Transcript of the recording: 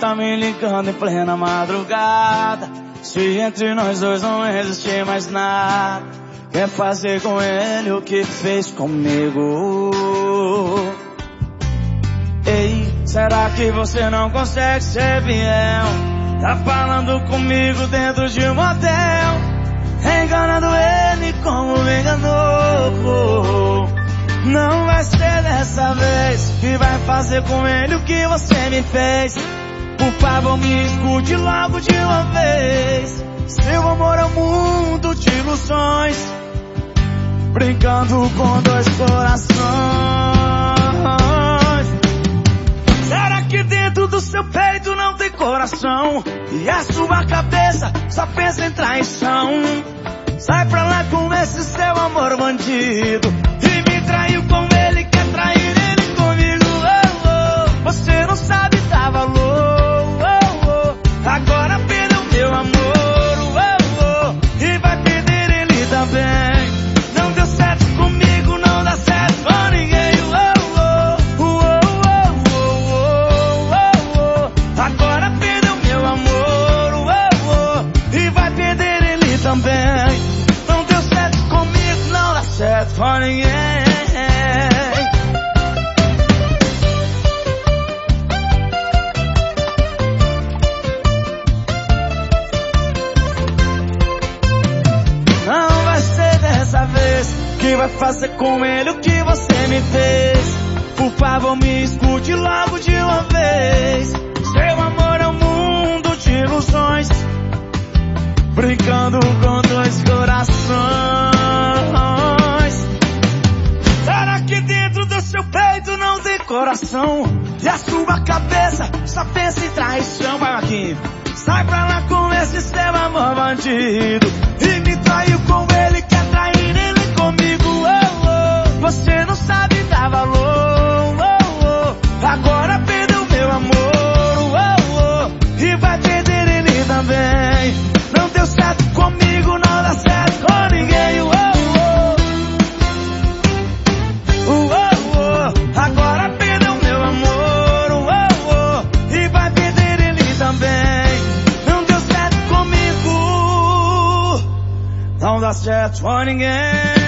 tá me ligando em plena madrugada. Se entre nós dois não existir mais nada, quer fazer com ele o que fez comigo. Ei, será que você não consegue ser fiel? Tá falando comigo dentro de um motel, enganando ele como que vai fazer com ele o que você me fez. Por favor, me escute logo de uma vez. Seu amor é um mundo de ilusões, brincando com dois corações. Será que dentro do seu peito não tem coração? E a sua cabeça só pensa em traição? Sai pra lá com esse seu amor bandido. For ninguém. Não vai ser dessa vez que vai fazer com ele o que você me fez. Por favor, me escute logo de uma vez. Seu amor é um mundo de ilusões, brincando com coração e a sua cabeça só pensa em traição. Vai, Marquinhos. Sai pra lá com esse seu amor bandido Não dá certo a ninguém.